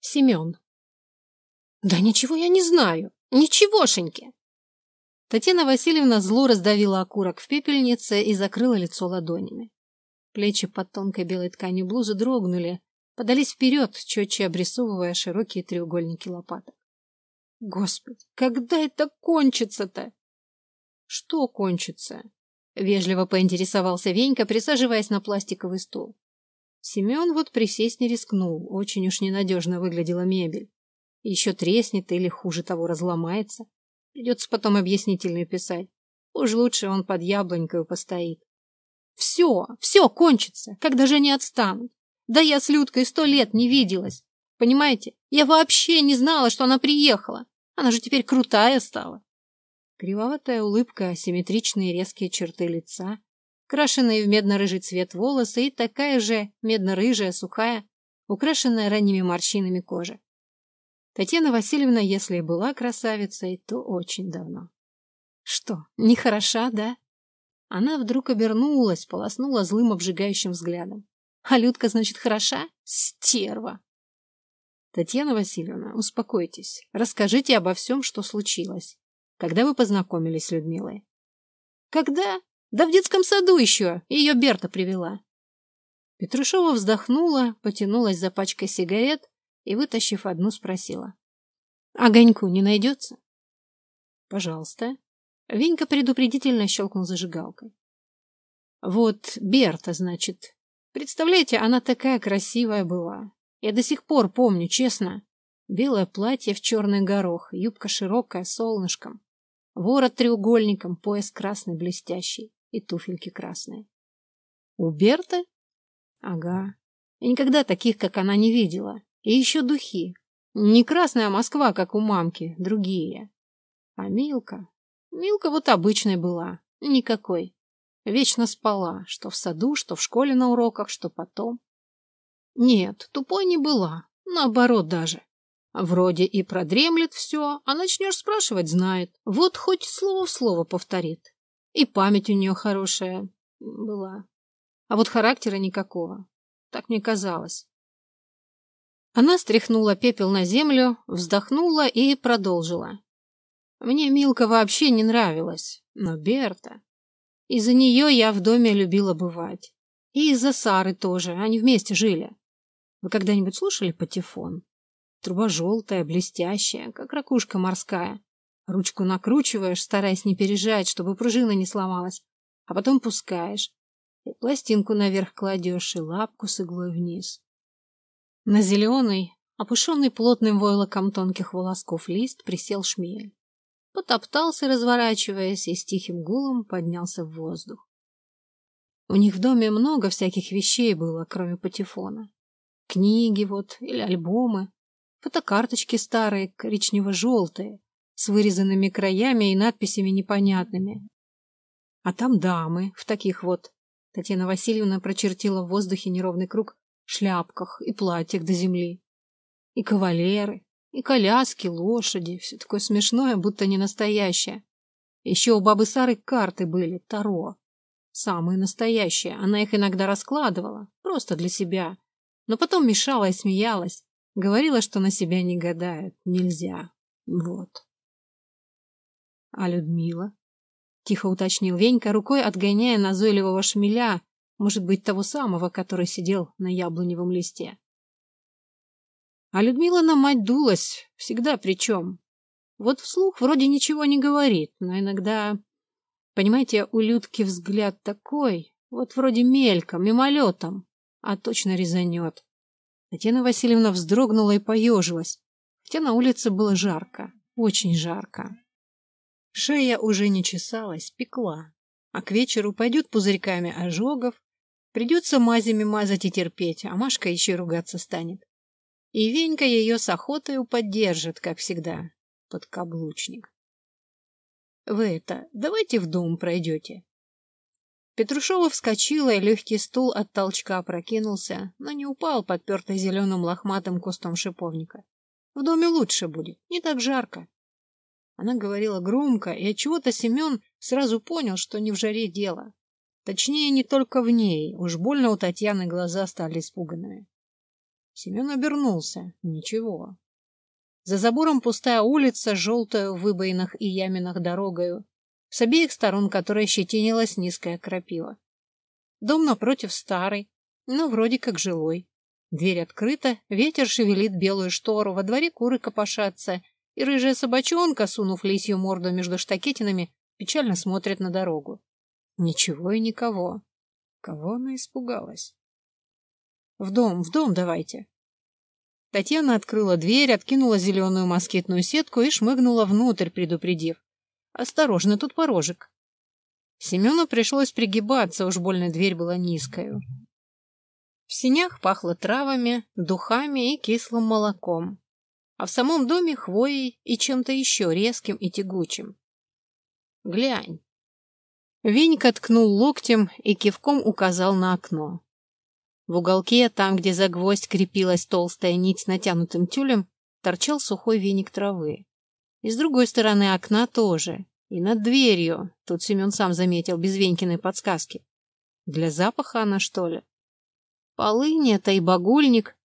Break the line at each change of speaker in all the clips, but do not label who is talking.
Семен. Да ничего я не знаю. Ничегошеньки. Татьяна Васильевна зло раздавила окурок в пепельнице и закрыла лицо ладонями. Плечи под тонкой белой тканью блузы дрогнули, подались вперед, четче обрисовывая широкие треугольники лопаток. Господи, когда это кончится-то? Что кончится? Вежливо поинтересовался Венька, присаживаясь на пластиковый стул. Семен вот присесть не рискнул, очень уж ненадежно выглядела мебель. Еще треснет или, хуже того, разломается. Придется потом объяснительную писать. Уж лучше он под яблонькой постоит. Все, все кончится, когда же они отстанут. Да я с Людкой сто лет не виделась. Понимаете, я вообще не знала, что она приехала. Она же теперь крутая стала. Кривоватая улыбка, асимметричные резкие черты лица, крашеные в медно-рыжий цвет волосы и такая же медно-рыжая, сухая, украшенная ранними морщинами кожа. Татьяна Васильевна, если и была красавицей, то очень давно. Что, не хороша, да? Она вдруг обернулась, полоснула злым обжигающим взглядом. А Людка, значит, хороша? Стерва! Татьяна Васильевна, успокойтесь. Расскажите обо всем, что случилось. Когда вы познакомились с Людмилой? Когда? Да в детском саду еще. Ее Берта привела. Петрушова вздохнула, потянулась за пачкой сигарет и, вытащив одну, спросила. «Огоньку не найдется?» «Пожалуйста». Венька предупредительно щелкнул зажигалкой. «Вот Берта, значит. Представляете, она такая красивая была. Я до сих пор помню, честно. Белое платье в черный горох, юбка широкая, солнышком. Ворот треугольником, пояс красный, блестящий и туфельки красные. У Берты? Ага. Я никогда таких, как она, не видела. И еще духи. Не красная Москва, как у мамки, другие. А Милка? Милка вот обычной была. Никакой. Вечно спала, что в саду, что в школе на уроках, что потом. Нет, тупой не была. Наоборот даже. Вроде и продремлет все, а начнешь спрашивать, знает. Вот хоть слово в слово повторит. И память у нее хорошая была. А вот характера никакого. Так мне казалось. Она стряхнула пепел на землю, вздохнула и продолжила. Мне Милка вообще не нравилась, но Берта... Из-за нее я в доме любила бывать. И из-за Сары тоже, они вместе жили. Вы когда-нибудь слушали патефон? Труба желтая, блестящая, как ракушка морская. Ручку накручиваешь, стараясь не пережать, чтобы пружина не сломалась, а потом пускаешь. И пластинку наверх кладешь, и лапку с иглой вниз. На зеленый, опушенный плотным войлоком тонких волосков лист, присел шмель. Потоптался, разворачиваясь, и с тихим гулом поднялся в воздух. У них в доме много всяких вещей было, кроме патефона. Книги вот, или альбомы, фотокарточки старые, коричнево-желтые, с вырезанными краями и надписями непонятными. А там дамы в таких вот. Татьяна Васильевна прочертила в воздухе неровный круг шляпках и платьях до земли. И кавалеры, и коляски, лошади, все такое смешное, будто не настоящее. Еще у бабы Сары карты были, Таро. Самые настоящие, она их иногда раскладывала, просто для себя. Но потом мешала и смеялась. Говорила, что на себя не гадают, нельзя. Вот. А Людмила? Тихо уточнил Венька, рукой отгоняя назойливого шмеля, может быть, того самого, который сидел на яблоневом листе. А Людмила на мать дулась, всегда причем. Вот вслух вроде ничего не говорит, но иногда... Понимаете, у Людки взгляд такой, вот вроде мельком, мимолетом, а точно резанет. Татьяна Васильевна вздрогнула и поежилась, хотя на улице было жарко, очень жарко. Шея уже не чесалась, пекла, а к вечеру пойдет пузырьками ожогов, Придется мазями мазать и терпеть, а Машка еще ругаться станет. И Венька ее с охотой поддержит, как всегда, подкаблучник. Вы это, давайте в дом пройдете. Петрушова вскочила, и легкий стул от толчка опрокинулся, но не упал, подпертый зеленым лохматым кустом шиповника. В доме лучше будет, не так жарко. Она говорила громко, и отчего-то Семен сразу понял, что не в жаре дело. Точнее, не только в ней. Уж больно у Татьяны глаза стали испуганными. Семен обернулся. Ничего. За забором пустая улица, желтая в выбоинах и яминах дорогою, с обеих сторон которой щетинилась низкая крапива. Дом напротив старый, но вроде как жилой. Дверь открыта, ветер шевелит белую штору, во дворе куры копошатся, и рыжая собачонка, сунув лисью морду между штакетинами, печально смотрит на дорогу. Ничего и никого. Кого она испугалась? В дом, в дом давайте. Татьяна открыла дверь, откинула зеленую москитную сетку и шмыгнула внутрь, предупредив. Осторожно, тут порожек. Семену пришлось пригибаться, уж больно дверь была низкая. В синях пахло травами, духами и кислым молоком, а в самом доме хвоей и чем-то еще резким и тягучим. «Глянь!» Венька ткнул локтем и кивком указал на окно. В уголке, там, где за гвоздь крепилась толстая нить с натянутым тюлем, торчал сухой веник травы. И с другой стороны окна тоже. И над дверью, тут Семен сам заметил, без Венькиной подсказки. Для запаха она, что ли? Полынь это и багульник.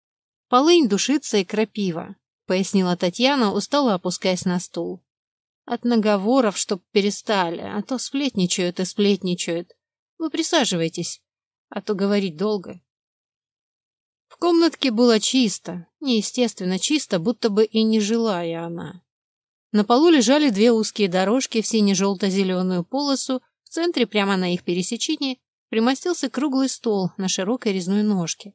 Полынь, душица и крапива, пояснила Татьяна, устало опускаясь на стул. От наговоров, чтоб перестали, а то сплетничают и сплетничают. Вы присаживайтесь, а то говорить долго. В комнатке было чисто, неестественно чисто, будто бы и не жилая она. На полу лежали две узкие дорожки в сине-желто-зеленую полосу, в центре, прямо на их пересечении, примостился круглый стол на широкой резной ножке.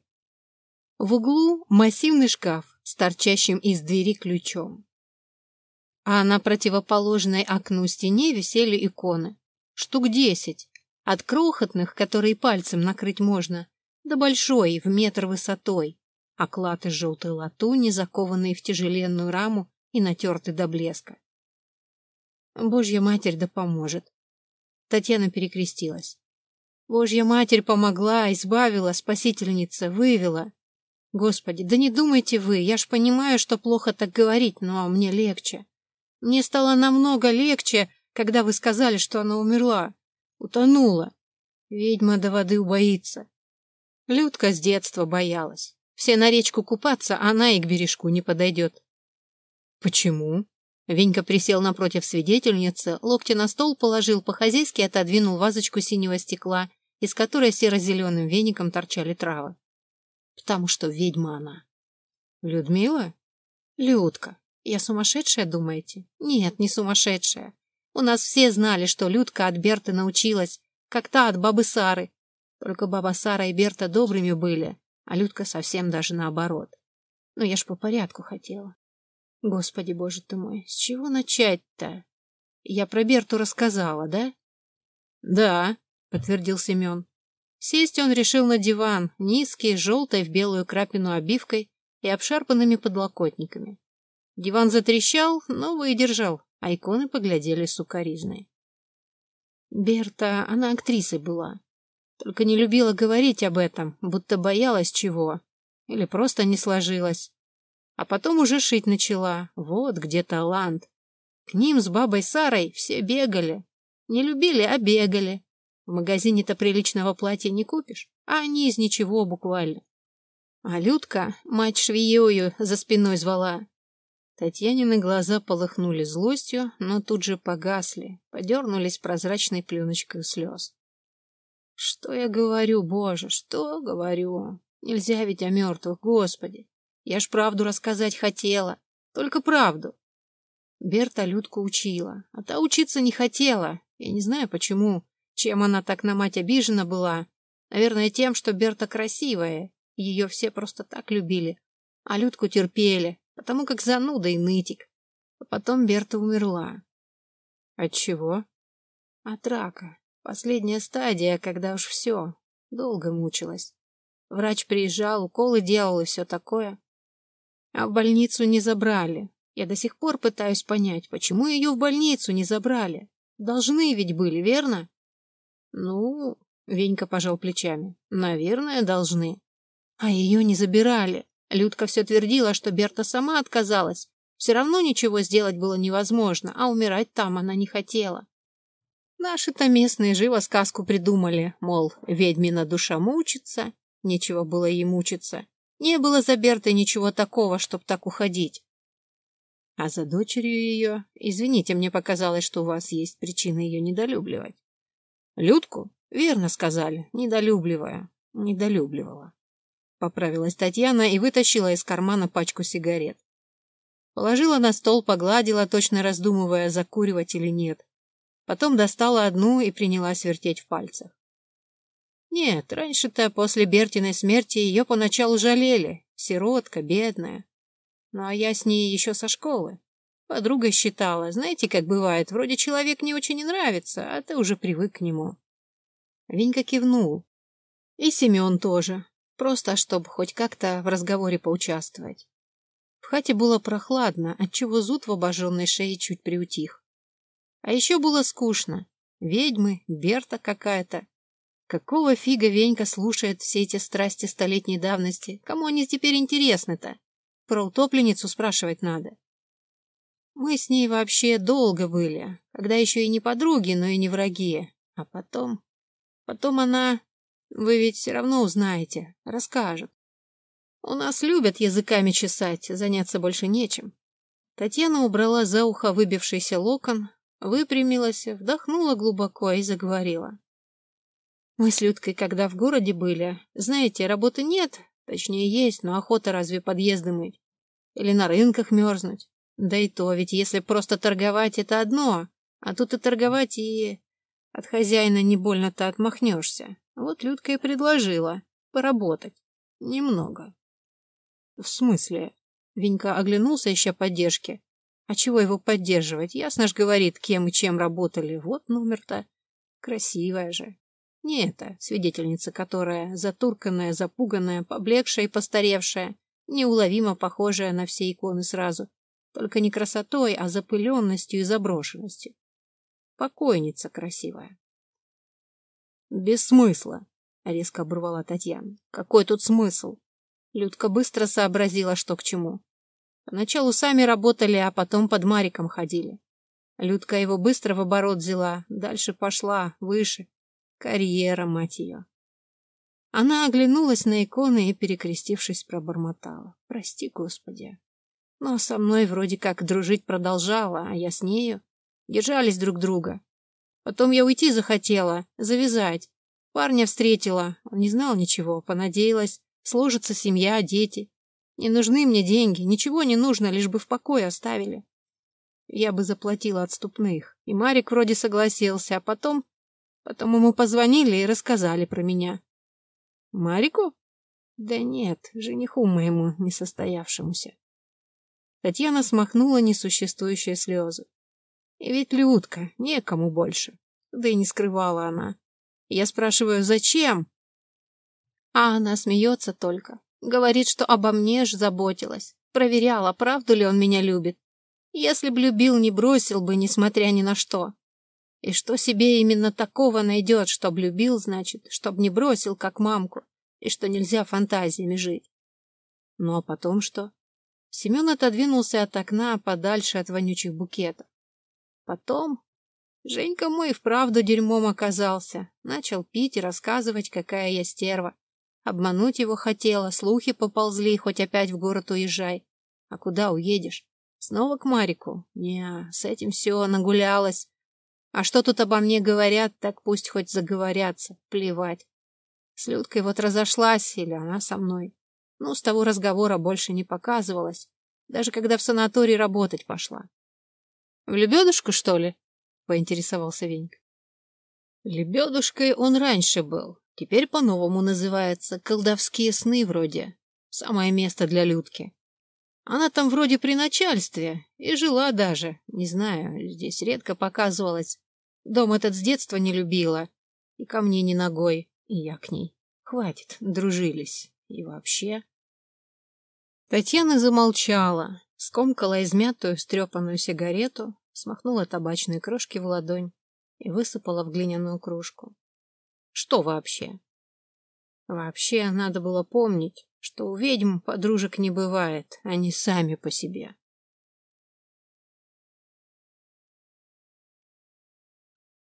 В углу массивный шкаф с торчащим из двери ключом. А на противоположной окну стене висели иконы. Штук десять. От крохотных, которые пальцем накрыть можно, до большой, в метр высотой. Оклад из желтой латуни, закованный в тяжеленную раму и натертый до блеска. Божья Матерь да поможет. Татьяна перекрестилась. Божья Матерь помогла, избавила, спасительница, вывела. Господи, да не думайте вы, я ж понимаю, что плохо так говорить, но мне легче. Мне стало намного легче, когда вы сказали, что она умерла. Утонула. Ведьма до воды убоится. Людка с детства боялась. Все на речку купаться, а она и к бережку не подойдет. Почему? Венька присел напротив свидетельницы, локти на стол положил, по-хозяйски отодвинул вазочку синего стекла из которой серо-зеленым веником торчали травы. Потому что ведьма она. Людмила? Людка. Я сумасшедшая, думаете? Нет, не сумасшедшая. У нас все знали, что Людка от Берты научилась, как та от бабы Сары. Только баба Сара и Берта добрыми были, а Людка совсем даже наоборот. Но я ж по порядку хотела. Господи, боже ты мой, с чего начать-то? Я про Берту рассказала, да? Да, подтвердил Семен. Сесть он решил на диван, низкий, желтой в белую крапину обивкой и обшарпанными подлокотниками. Диван затрещал, но выдержал, а иконы поглядели сукоризной. Берта, она актрисой была. Только не любила говорить об этом, будто боялась чего. Или просто не сложилось. А потом уже шить начала. Вот где талант. К ним с бабой Сарой все бегали. Не любили, а бегали. В магазине-то приличного платья не купишь, а они из ничего буквально. А Людка, мать швеёю, за спиной звала. Татьянины глаза полыхнули злостью, но тут же погасли, подернулись прозрачной пленочкой слез. Что я говорю, Боже, что говорю? Нельзя ведь о мертвых, Господи. Я ж правду рассказать хотела, только правду. Берта Людку учила, а та учиться не хотела. Я не знаю почему. Чем она так на мать обижена была? Наверное, тем, что Берта красивая. Ее все просто так любили. А Людку терпели, потому как зануда и нытик. А потом Берта умерла. От чего? От рака. Последняя стадия, когда уж все. Долго мучилась. Врач приезжал, уколы делал и все такое. А в больницу не забрали. Я до сих пор пытаюсь понять, почему ее в больницу не забрали. Должны ведь были, верно? Ну, Венька пожал плечами. Наверное, должны. А ее не забирали. Людка все твердила, что Берта сама отказалась. Все равно ничего сделать было невозможно, а умирать там она не хотела. Наши-то местные живо сказку придумали, мол, ведьмина душа мучится, нечего было ей мучиться. Не было за Бертой ничего такого, чтоб так уходить. А за дочерью ее, извините, мне показалось, что у вас есть причины ее недолюбливать. Людку? Верно сказали, недолюбливая, недолюбливала. Поправилась Татьяна и вытащила из кармана пачку сигарет. Положила на стол, погладила, точно раздумывая, закуривать или нет. Потом достала одну и принялась вертеть в пальцах. Нет, раньше-то после Бертиной смерти ее поначалу жалели. Сиротка, бедная. Ну а я с ней еще со школы. Подруга считала, знаете, как бывает, вроде человек не очень нравится, а ты уже привык к нему. Венька кивнул. И Семен тоже. Просто, чтобы хоть как-то в разговоре поучаствовать. В хате было прохладно, отчего зуд в обожженной шее чуть приутих. А еще было скучно. Ведьмы, Берта какая-то. Какого фига Венька слушает все эти страсти столетней давности? Кому они теперь интересны-то? Про утопленницу спрашивать надо. Мы с ней вообще долго были, когда еще и не подруги, но и не враги. А потом... Потом она... Вы ведь все равно узнаете, расскажет. У нас любят языками чесать, заняться больше нечем. Татьяна убрала за ухо выбившийся локон, выпрямилась, вдохнула глубоко и заговорила. Мы с Людкой, когда в городе были, знаете, работы нет, точнее есть, но охота разве подъезды мыть? Или на рынках мерзнуть? Да и то, ведь если просто торговать, это одно, а тут и торговать, и от хозяина не больно-то отмахнешься. Вот Людка и предложила поработать. Немного. В смысле? Венька оглянулся, ища поддержки. А чего его поддерживать? Ясно ж говорит, кем и чем работали. Вот номер-то. Красивая же. Не эта свидетельница, которая затурканная, запуганная, поблекшая и постаревшая, неуловимо похожая на все иконы сразу. Только не красотой, а запыленностью и заброшенностью. Покойница красивая. Без смысла, резко оборвала Татьяна. Какой тут смысл? Людка быстро сообразила, что к чему. Поначалу сами работали, а потом под Мариком ходили. Людка его быстро в оборот взяла, дальше пошла, выше. Карьера, мать ее. Она оглянулась на иконы и, перекрестившись, пробормотала. Прости, Господи. Но со мной вроде как дружить продолжала, а я с нею. Держались друг друга. Потом я уйти захотела, завязать. Парня встретила, он не знал ничего, понадеялась. Сложится семья, дети. Не нужны мне деньги, ничего не нужно, лишь бы в покое оставили. Я бы заплатила отступных. И Марик вроде согласился, а потом... Потом ему позвонили и рассказали про меня. Марику? Да нет, жениху моему несостоявшемуся. Татьяна смахнула несуществующие слезы. И ведь Людка, некому больше. Да и не скрывала она. Я спрашиваю, зачем? А она смеется только. Говорит, что обо мне ж заботилась. Проверяла, правду ли он меня любит. Если б любил, не бросил бы, несмотря ни на что. И что себе именно такого найдет, чтоб любил, значит, чтоб не бросил, как мамку, и что нельзя фантазиями жить. Ну а потом что? Семен отодвинулся от окна подальше от вонючих букетов. Потом Женька мой вправду дерьмом оказался. Начал пить и рассказывать, какая я стерва. Обмануть его хотела, слухи поползли, хоть опять в город уезжай. А куда уедешь? Снова к Марику? Не, с этим все, нагулялась. А что тут обо мне говорят, так пусть хоть заговорятся, плевать. С Людкой вот разошлась, или она со мной. Ну, с того разговора больше не показывалась, даже когда в санаторий работать пошла. — В лебедушку, что ли? — поинтересовался Венька. Лебедушкой он раньше был, Теперь по-новому называется. Колдовские сны вроде. Самое место для Людки. Она там вроде при начальстве. И жила даже. Не знаю, здесь редко показывалась. Дом этот с детства не любила. И ко мне ни ногой. И я к ней. Хватит, дружились. И вообще... Татьяна замолчала, скомкала измятую, стрепанную сигарету, смахнула табачные крошки в ладонь и высыпала в глиняную кружку. Что вообще? Вообще, надо было помнить, что у ведьм подружек не бывает, они сами по себе.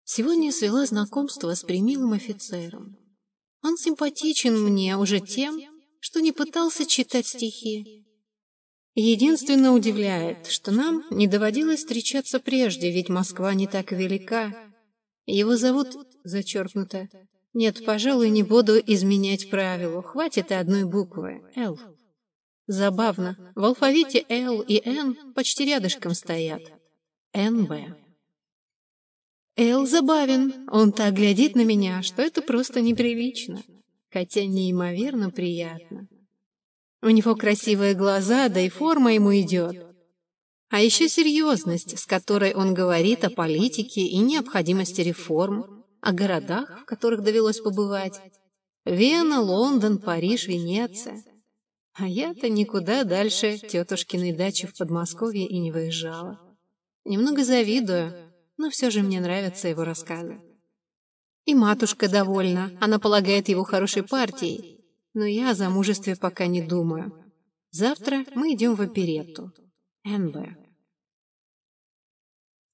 Сегодня свела знакомство с примилым офицером. Он симпатичен мне уже тем, что не пытался читать стихи. Единственно удивляет, что нам не доводилось встречаться прежде, ведь Москва не так велика. Его зовут зачеркнуто. Нет, пожалуй, не буду изменять правилу. Хватит и одной буквы. Л. Забавно. В алфавите Л и Н почти рядышком стоят. НБ. Эл забавен. Он так глядит на меня, что это просто неприлично. Хотя неимоверно приятно. У него красивые глаза, да и форма ему идет. А еще серьезность, с которой он говорит о политике и необходимости реформ, о городах, в которых довелось побывать. Вена, Лондон, Париж, Венеция. А я-то никуда дальше тетушкиной дачи в Подмосковье и не выезжала. Немного завидую, но все же мне нравятся его рассказы. И матушка довольна, она полагает его хорошей партией, но я о замужестве пока не думаю. Завтра мы идем в оперетту. НБ.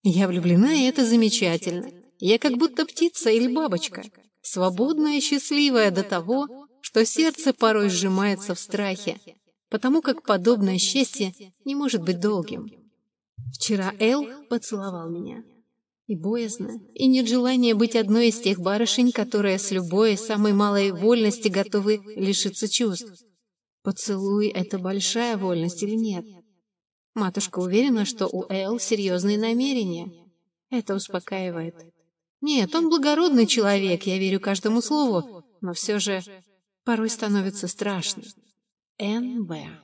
Я влюблена, и это замечательно. Я как будто птица или бабочка, свободная и счастливая до того, что сердце порой сжимается в страхе, потому как подобное счастье не может быть долгим. Вчера Эл поцеловал меня. И боязно, и нет желания быть одной из тех барышень, которые с любой самой малой вольности готовы лишиться чувств. Поцелуй — это большая вольность или нет? Матушка уверена, что у Эл серьезные намерения. Это успокаивает. Нет, он благородный человек, я верю каждому слову, но все же порой становится страшно. Н.Б.